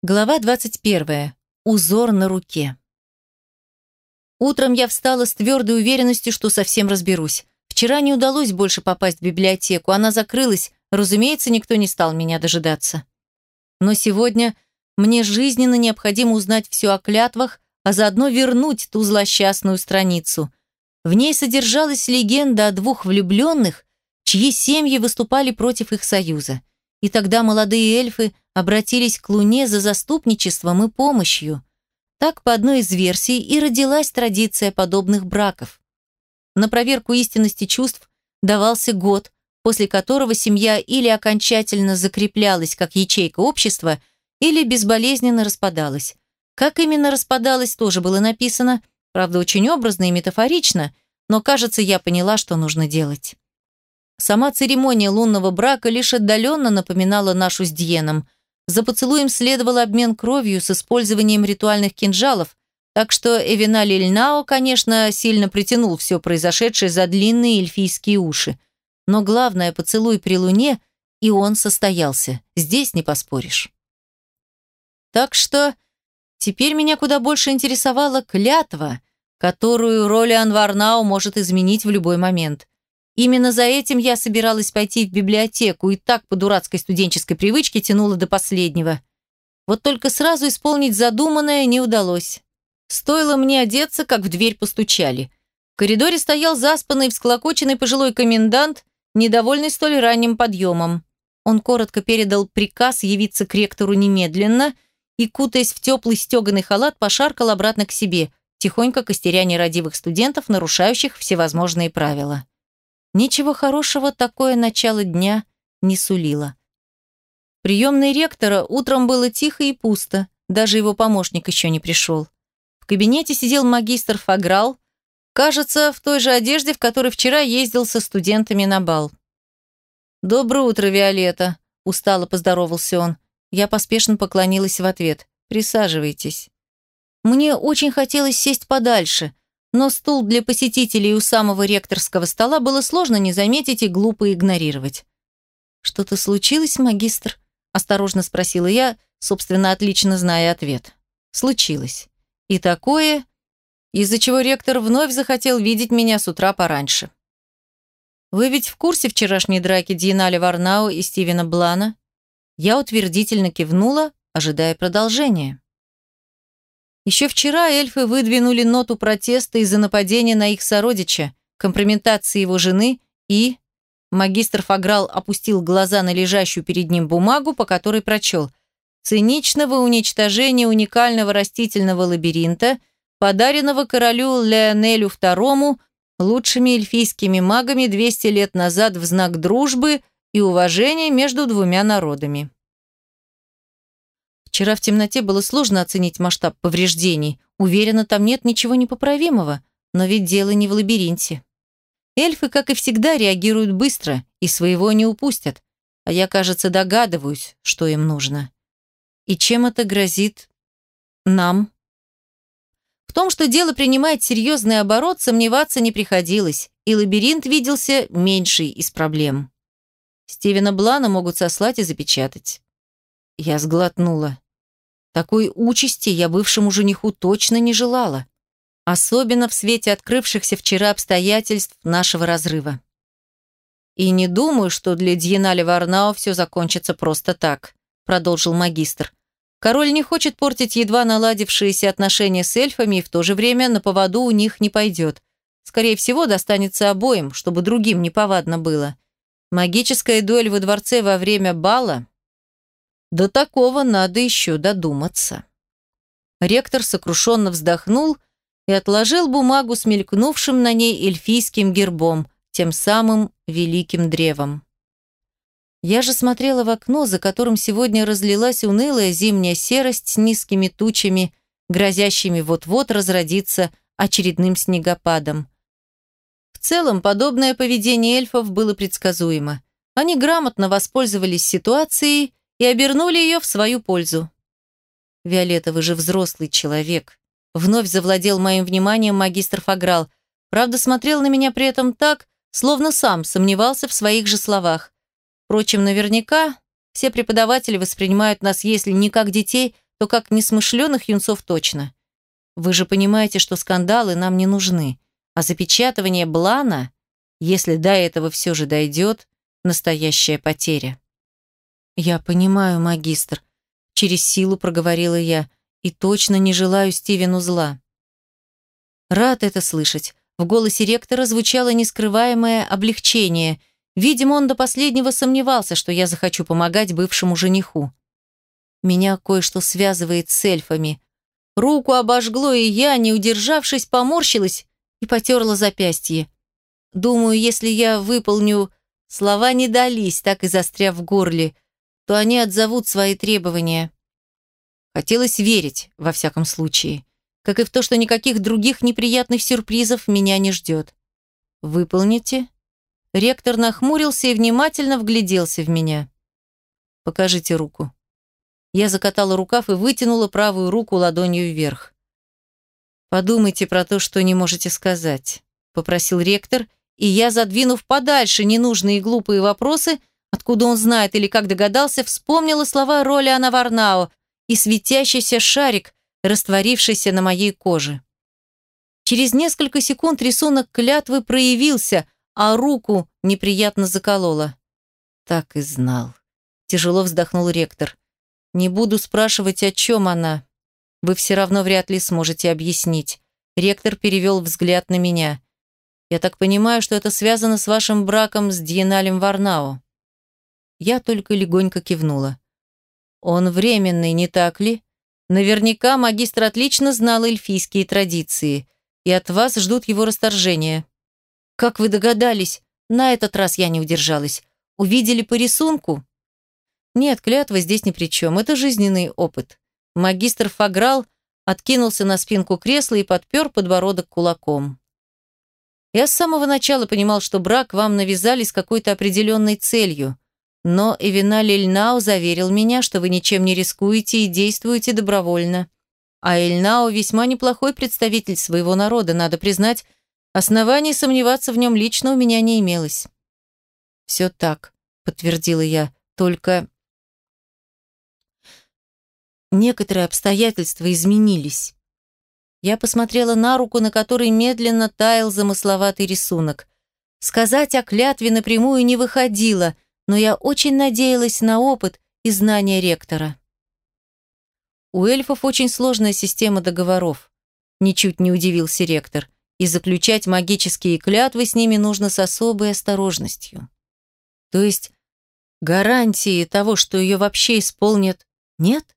Глава 21. Узор на руке. Утром я встала с твердой уверенностью, что совсем разберусь. Вчера не удалось больше попасть в библиотеку, она закрылась, разумеется, никто не стал меня дожидаться. Но сегодня мне жизненно необходимо узнать все о клятвах, а заодно вернуть ту злосчастную страницу. В ней содержалась легенда о двух влюбленных, чьи семьи выступали против их союза. И тогда молодые эльфы обратились к Луне за заступничеством и помощью. Так, по одной из версий, и родилась традиция подобных браков. На проверку истинности чувств давался год, после которого семья или окончательно закреплялась как ячейка общества, или безболезненно распадалась. Как именно распадалась, тоже было написано, правда, очень образно и метафорично, но, кажется, я поняла, что нужно делать. Сама церемония лунного брака лишь отдаленно напоминала нашу с Диеном. За поцелуем следовал обмен кровью с использованием ритуальных кинжалов, так что Эвенали Льнао, конечно, сильно притянул все произошедшее за длинные эльфийские уши. Но главное, поцелуй при луне, и он состоялся. Здесь не поспоришь. Так что теперь меня куда больше интересовала клятва, которую Ролиан Варнау может изменить в любой момент. Именно за этим я собиралась пойти в библиотеку и так по дурацкой студенческой привычке тянула до последнего. Вот только сразу исполнить задуманное не удалось. Стоило мне одеться, как в дверь постучали. В коридоре стоял заспанный, всклокоченный пожилой комендант, недовольный столь ранним подъемом. Он коротко передал приказ явиться к ректору немедленно и, кутаясь в теплый стеганый халат, пошаркал обратно к себе, тихонько костеря нерадивых студентов, нарушающих всевозможные правила. Ничего хорошего такое начало дня не сулило. Приемной ректора утром было тихо и пусто, даже его помощник еще не пришел. В кабинете сидел магистр Фаграл, кажется, в той же одежде, в которой вчера ездил со студентами на бал. «Доброе утро, Виолетта», – устало поздоровался он. Я поспешно поклонилась в ответ. «Присаживайтесь». Мне очень хотелось сесть подальше, но стул для посетителей у самого ректорского стола было сложно не заметить и глупо игнорировать. «Что-то случилось, магистр?» – осторожно спросила я, собственно, отлично зная ответ. «Случилось. И такое, из-за чего ректор вновь захотел видеть меня с утра пораньше». «Вы ведь в курсе вчерашней драки Диеналя Варнау и Стивена Блана?» Я утвердительно кивнула, ожидая продолжения. Еще вчера эльфы выдвинули ноту протеста из-за нападения на их сородича, компрометации его жены и... Магистр Фаграл опустил глаза на лежащую перед ним бумагу, по которой прочел «Циничного уничтожения уникального растительного лабиринта, подаренного королю Леонелю II лучшими эльфийскими магами 200 лет назад в знак дружбы и уважения между двумя народами». Вчера в темноте было сложно оценить масштаб повреждений. Уверена, там нет ничего непоправимого, но ведь дело не в лабиринте. Эльфы, как и всегда, реагируют быстро и своего не упустят. А я, кажется, догадываюсь, что им нужно. И чем это грозит нам? В том, что дело принимает серьезный оборот, сомневаться не приходилось, и лабиринт виделся меньшей из проблем. Стивена Блана могут сослать и запечатать. Я сглотнула. Такой участи я бывшему жениху точно не желала. Особенно в свете открывшихся вчера обстоятельств нашего разрыва. «И не думаю, что для Дьеналя Варнау все закончится просто так», продолжил магистр. «Король не хочет портить едва наладившиеся отношения с эльфами и в то же время на поводу у них не пойдет. Скорее всего, достанется обоим, чтобы другим неповадно было. Магическая дуэль во дворце во время бала до такого надо еще додуматься. Ректор сокрушенно вздохнул и отложил бумагу с мелькнувшим на ней эльфийским гербом, тем самым великим древом. Я же смотрела в окно, за которым сегодня разлилась унылая зимняя серость с низкими тучами, грозящими вот-вот разродиться очередным снегопадом. В целом, подобное поведение эльфов было предсказуемо. Они грамотно воспользовались ситуацией и обернули ее в свою пользу. «Виолетта, вы же взрослый человек», — вновь завладел моим вниманием магистр Фаграл. Правда, смотрел на меня при этом так, словно сам сомневался в своих же словах. Впрочем, наверняка все преподаватели воспринимают нас, если не как детей, то как несмышленых юнцов точно. Вы же понимаете, что скандалы нам не нужны, а запечатывание Блана, если до этого все же дойдет, настоящая потеря. Я понимаю, магистр, через силу проговорила я, и точно не желаю Стивену зла. Рад это слышать. В голосе ректора звучало нескрываемое облегчение. Видимо, он до последнего сомневался, что я захочу помогать бывшему жениху. Меня кое-что связывает с эльфами. Руку обожгло, и я, не удержавшись, поморщилась и потерла запястье. Думаю, если я выполню... Слова не дались, так и застряв в горле, то они отзовут свои требования. Хотелось верить, во всяком случае как и в то, что никаких других неприятных сюрпризов меня не ждет. «Выполните?» Ректор нахмурился и внимательно вгляделся в меня. «Покажите руку». Я закатала рукав и вытянула правую руку ладонью вверх. «Подумайте про то, что не можете сказать», — попросил ректор, и я, задвинув подальше ненужные глупые вопросы, откуда он знает или как догадался, вспомнила слова Роля Варнао и светящийся шарик, растворившийся на моей коже. Через несколько секунд рисунок клятвы проявился, а руку неприятно заколола. Так и знал. Тяжело вздохнул ректор. Не буду спрашивать, о чем она. Вы все равно вряд ли сможете объяснить. Ректор перевел взгляд на меня. Я так понимаю, что это связано с вашим браком с Дьеналем Варнао. Я только легонько кивнула. Он временный, не так ли? Наверняка магистр отлично знал эльфийские традиции, и от вас ждут его расторжения. Как вы догадались? На этот раз я не удержалась. Увидели по рисунку? Нет, клятва здесь ни при чем. Это жизненный опыт. Магистр Фаграл откинулся на спинку кресла и подпер подбородок кулаком. Я с самого начала понимал, что брак вам навязали с какой-то определенной целью. Но Эвина Эльнау заверил меня, что вы ничем не рискуете и действуете добровольно. А Эльнау весьма неплохой представитель своего народа, надо признать, оснований сомневаться в нем лично у меня не имелось. «Все так», — подтвердила я, — «только...» Некоторые обстоятельства изменились. Я посмотрела на руку, на которой медленно таял замысловатый рисунок. Сказать о клятве напрямую не выходило — но я очень надеялась на опыт и знания ректора. У эльфов очень сложная система договоров, ничуть не удивился ректор, и заключать магические клятвы с ними нужно с особой осторожностью. То есть гарантии того, что ее вообще исполнят, нет?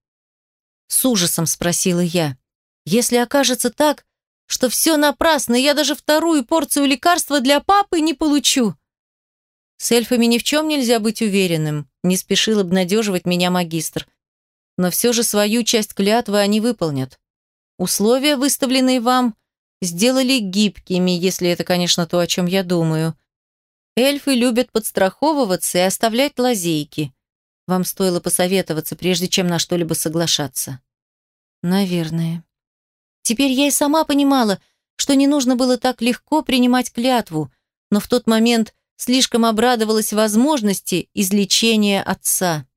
С ужасом спросила я. Если окажется так, что все напрасно, я даже вторую порцию лекарства для папы не получу. С эльфами ни в чем нельзя быть уверенным, не спешил обнадеживать меня магистр. Но все же свою часть клятвы они выполнят. Условия, выставленные вам, сделали гибкими, если это, конечно, то, о чем я думаю. Эльфы любят подстраховываться и оставлять лазейки. Вам стоило посоветоваться, прежде чем на что-либо соглашаться. Наверное. Теперь я и сама понимала, что не нужно было так легко принимать клятву, но в тот момент слишком обрадовалась возможности излечения отца.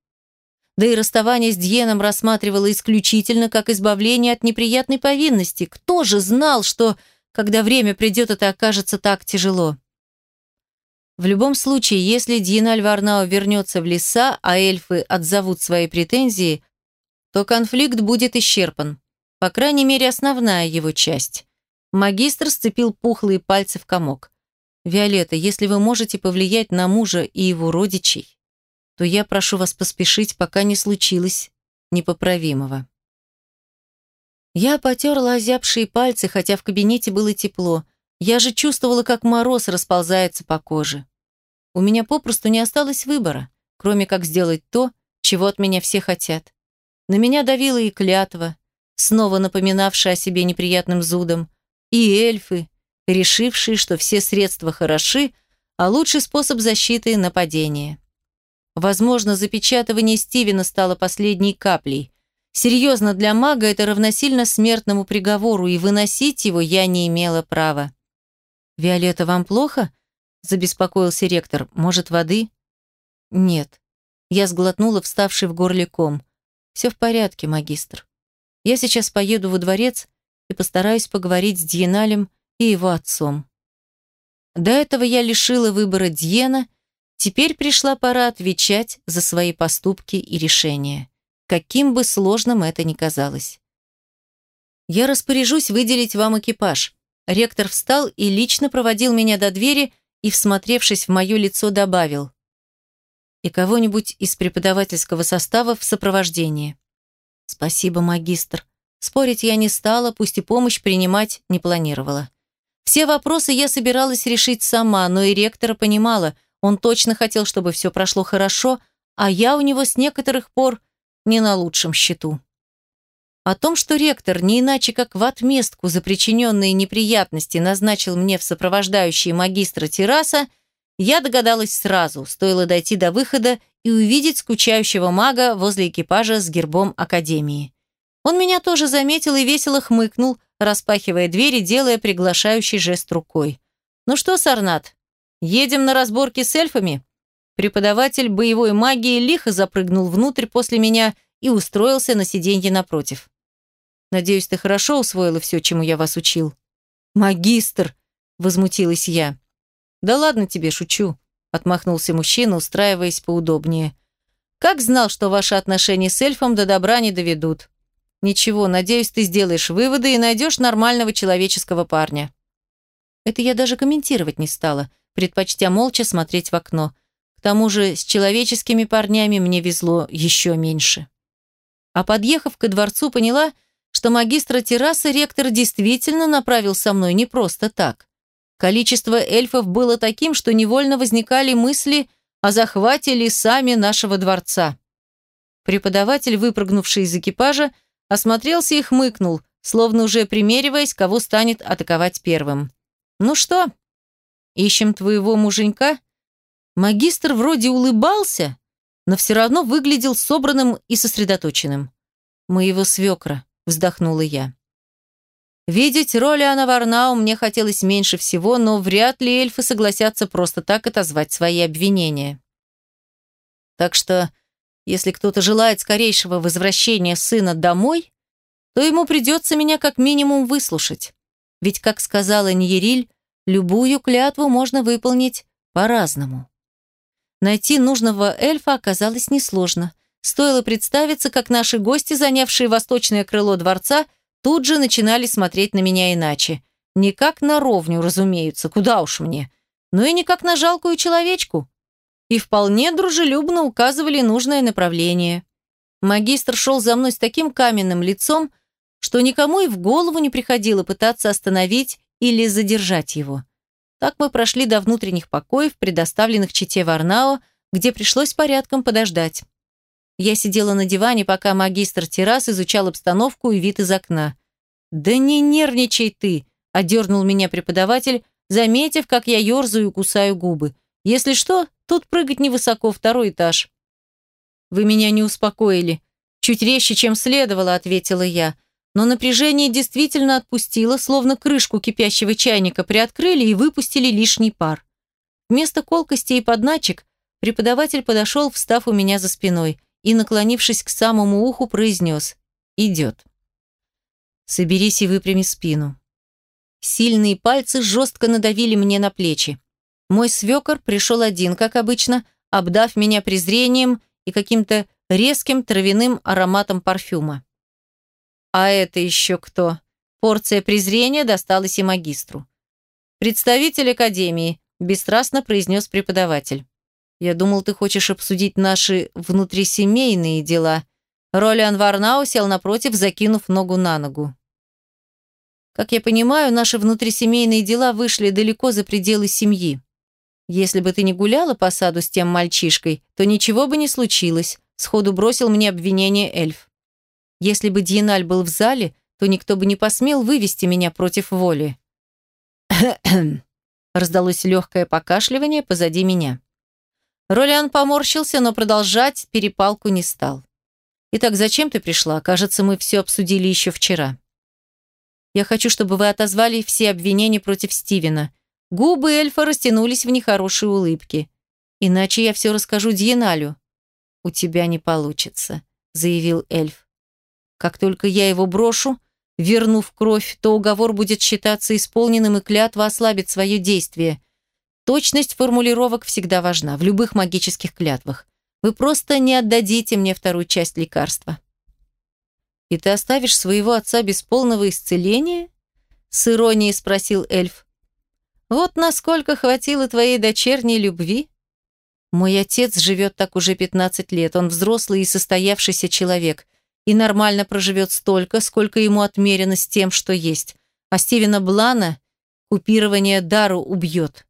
Да и расставание с Дьеном рассматривала исключительно как избавление от неприятной повинности. Кто же знал, что, когда время придет, это окажется так тяжело? В любом случае, если Дьеналь Варнау вернется в леса, а эльфы отзовут свои претензии, то конфликт будет исчерпан. По крайней мере, основная его часть. Магистр сцепил пухлые пальцы в комок. «Виолетта, если вы можете повлиять на мужа и его родичей, то я прошу вас поспешить, пока не случилось непоправимого». Я потерла озябшие пальцы, хотя в кабинете было тепло. Я же чувствовала, как мороз расползается по коже. У меня попросту не осталось выбора, кроме как сделать то, чего от меня все хотят. На меня давила и клятва, снова напоминавшая о себе неприятным зудом, и эльфы, решивший, что все средства хороши, а лучший способ защиты – нападение. Возможно, запечатывание Стивена стало последней каплей. Серьезно, для мага это равносильно смертному приговору, и выносить его я не имела права. «Виолетта, вам плохо?» – забеспокоился ректор. «Может, воды?» «Нет». Я сглотнула вставший в горле ком. «Все в порядке, магистр. Я сейчас поеду во дворец и постараюсь поговорить с Дьеналем и его отцом. До этого я лишила выбора Дьена, теперь пришла пора отвечать за свои поступки и решения, каким бы сложным это ни казалось. Я распоряжусь выделить вам экипаж. Ректор встал и лично проводил меня до двери и, всмотревшись в мое лицо, добавил. И кого-нибудь из преподавательского состава в сопровождении. Спасибо, магистр. Спорить я не стала, пусть и помощь принимать не планировала. Все вопросы я собиралась решить сама, но и ректора понимала, он точно хотел, чтобы все прошло хорошо, а я у него с некоторых пор не на лучшем счету. О том, что ректор не иначе как в отместку за причиненные неприятности назначил мне в сопровождающие магистра терраса, я догадалась сразу, стоило дойти до выхода и увидеть скучающего мага возле экипажа с гербом Академии. Он меня тоже заметил и весело хмыкнул, распахивая двери, делая приглашающий жест рукой. «Ну что, Сарнат, едем на разборки с эльфами?» Преподаватель боевой магии лихо запрыгнул внутрь после меня и устроился на сиденье напротив. «Надеюсь, ты хорошо усвоила все, чему я вас учил?» «Магистр!» – возмутилась я. «Да ладно тебе, шучу», – отмахнулся мужчина, устраиваясь поудобнее. «Как знал, что ваши отношения с эльфом до добра не доведут?» Ничего, надеюсь, ты сделаешь выводы и найдешь нормального человеческого парня. Это я даже комментировать не стала, предпочтя молча смотреть в окно. К тому же с человеческими парнями мне везло еще меньше. А подъехав ко дворцу, поняла, что магистра террасы ректор действительно направил со мной не просто так. Количество эльфов было таким, что невольно возникали мысли о захвате лесами нашего дворца. Преподаватель, выпрыгнувший из экипажа, Осмотрелся и хмыкнул, словно уже примериваясь, кого станет атаковать первым. «Ну что, ищем твоего муженька?» Магистр вроде улыбался, но все равно выглядел собранным и сосредоточенным. «Моего свекра», — вздохнула я. Видеть роли Анна Варнау мне хотелось меньше всего, но вряд ли эльфы согласятся просто так отозвать свои обвинения. Так что если кто-то желает скорейшего возвращения сына домой, то ему придется меня как минимум выслушать. Ведь, как сказала Ньериль, любую клятву можно выполнить по-разному. Найти нужного эльфа оказалось несложно. Стоило представиться, как наши гости, занявшие восточное крыло дворца, тут же начинали смотреть на меня иначе. Не как на ровню, разумеется, куда уж мне, но и не как на жалкую человечку и вполне дружелюбно указывали нужное направление. Магистр шел за мной с таким каменным лицом, что никому и в голову не приходило пытаться остановить или задержать его. Так мы прошли до внутренних покоев, предоставленных чите Варнао, где пришлось порядком подождать. Я сидела на диване, пока магистр террас изучал обстановку и вид из окна. «Да не нервничай ты!» – одернул меня преподаватель, заметив, как я ерзаю и кусаю губы. «Если что, Тут прыгать невысоко, второй этаж. Вы меня не успокоили. Чуть резче, чем следовало, ответила я. Но напряжение действительно отпустило, словно крышку кипящего чайника приоткрыли и выпустили лишний пар. Вместо колкости и подначек преподаватель подошел, встав у меня за спиной, и, наклонившись к самому уху, произнес «Идет». «Соберись и выпрями спину». Сильные пальцы жестко надавили мне на плечи. Мой свекор пришел один, как обычно, обдав меня презрением и каким-то резким травяным ароматом парфюма. А это еще кто? Порция презрения досталась и магистру. «Представитель Академии», – бесстрастно произнес преподаватель. «Я думал, ты хочешь обсудить наши внутрисемейные дела». Ролиан Варнау сел напротив, закинув ногу на ногу. «Как я понимаю, наши внутрисемейные дела вышли далеко за пределы семьи. «Если бы ты не гуляла по саду с тем мальчишкой, то ничего бы не случилось», сходу бросил мне обвинение эльф. «Если бы Дьеналь был в зале, то никто бы не посмел вывести меня против воли». раздалось легкое покашливание позади меня. Ролиан поморщился, но продолжать перепалку не стал. «Итак, зачем ты пришла? Кажется, мы все обсудили еще вчера». «Я хочу, чтобы вы отозвали все обвинения против Стивена», Губы эльфа растянулись в нехорошей улыбке. «Иначе я все расскажу Дьеналю». «У тебя не получится», — заявил эльф. Как только я его брошу, вернув кровь, то уговор будет считаться исполненным и клятва ослабит свое действие. Точность формулировок всегда важна, в любых магических клятвах. Вы просто не отдадите мне вторую часть лекарства. «И ты оставишь своего отца без полного исцеления?» С иронией спросил эльф. «Вот насколько хватило твоей дочерней любви?» «Мой отец живет так уже 15 лет, он взрослый и состоявшийся человек, и нормально проживет столько, сколько ему отмерено с тем, что есть. А Стивена Блана купирование дару убьет».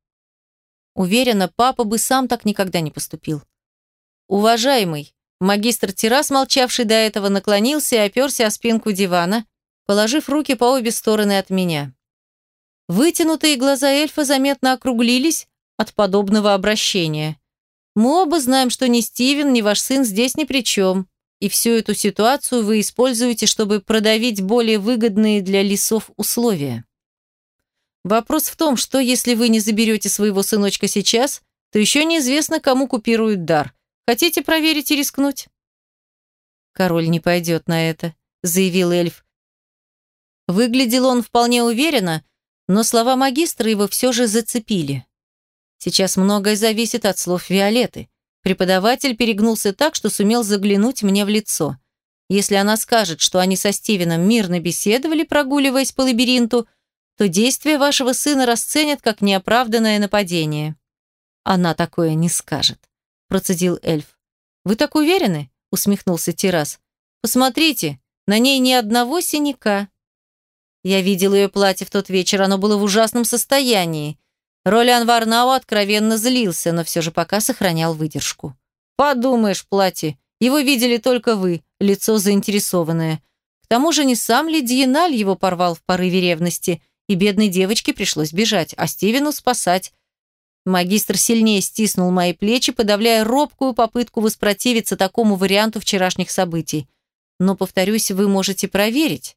Уверена, папа бы сам так никогда не поступил. «Уважаемый», Магистр террас, молчавший до этого, наклонился и оперся о спинку дивана, положив руки по обе стороны от меня. Вытянутые глаза эльфа заметно округлились от подобного обращения. Мы оба знаем, что ни Стивен, ни ваш сын здесь ни при чем, и всю эту ситуацию вы используете, чтобы продавить более выгодные для лесов условия. Вопрос в том, что если вы не заберете своего сыночка сейчас, то еще неизвестно, кому купируют дар – Хотите проверить и рискнуть?» «Король не пойдет на это», — заявил эльф. Выглядел он вполне уверенно, но слова магистра его все же зацепили. Сейчас многое зависит от слов Виолеты. Преподаватель перегнулся так, что сумел заглянуть мне в лицо. Если она скажет, что они со Стивеном мирно беседовали, прогуливаясь по лабиринту, то действия вашего сына расценят как неоправданное нападение. Она такое не скажет процедил эльф. «Вы так уверены?» – усмехнулся Террас. «Посмотрите, на ней ни одного синяка». Я видел ее платье в тот вечер, оно было в ужасном состоянии. Ролян Варнау откровенно злился, но все же пока сохранял выдержку. «Подумаешь, платье, его видели только вы, лицо заинтересованное. К тому же не сам ли Диеналь его порвал в порыве ревности, и бедной девочке пришлось бежать, а Стивену спасать, Магистр сильнее стиснул мои плечи, подавляя робкую попытку воспротивиться такому варианту вчерашних событий. Но, повторюсь, вы можете проверить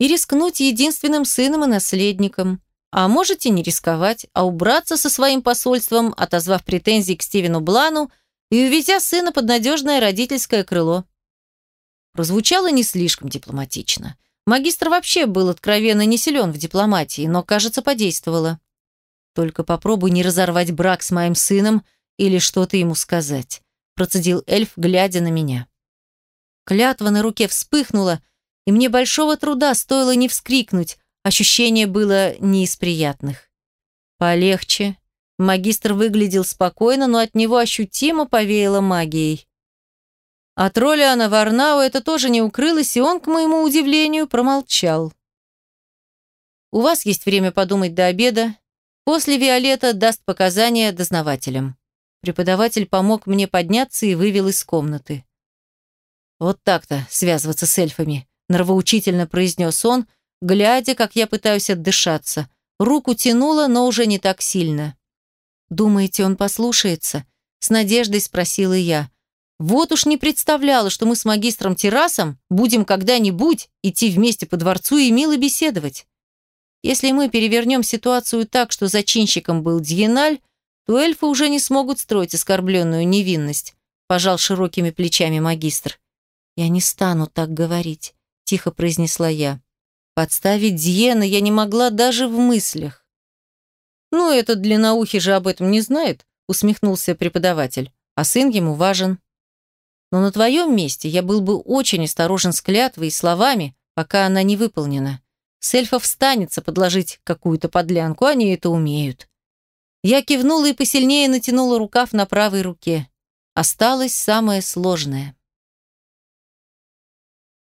и рискнуть единственным сыном и наследником. А можете не рисковать, а убраться со своим посольством, отозвав претензии к Стивену Блану и увезя сына под надежное родительское крыло. Прозвучало не слишком дипломатично. Магистр вообще был откровенно не силен в дипломатии, но, кажется, подействовало. Только попробуй не разорвать брак с моим сыном или что-то ему сказать», процедил эльф, глядя на меня. Клятва на руке вспыхнула, и мне большого труда стоило не вскрикнуть, ощущение было не из приятных. «Полегче». Магистр выглядел спокойно, но от него ощутимо повеяло магией. От Ролиана Варнау это тоже не укрылось, и он, к моему удивлению, промолчал. «У вас есть время подумать до обеда. После Виолетта даст показания дознавателям. Преподаватель помог мне подняться и вывел из комнаты. «Вот так-то связываться с эльфами», – нравоучительно произнес он, глядя, как я пытаюсь отдышаться. Руку тянула, но уже не так сильно. «Думаете, он послушается?» – с надеждой спросила я. «Вот уж не представляла, что мы с магистром Террасом будем когда-нибудь идти вместе по дворцу и мило беседовать». Если мы перевернем ситуацию так, что зачинщиком был Дьеналь, то эльфы уже не смогут строить оскорбленную невинность», пожал широкими плечами магистр. «Я не стану так говорить», – тихо произнесла я. «Подставить Дьена я не могла даже в мыслях». «Ну, этот длинноухий же об этом не знает», – усмехнулся преподаватель. «А сын ему важен». «Но на твоем месте я был бы очень осторожен с клятвой и словами, пока она не выполнена. С эльфов станется подложить какую-то подлянку, они это умеют. Я кивнула и посильнее натянула рукав на правой руке. Осталось самое сложное.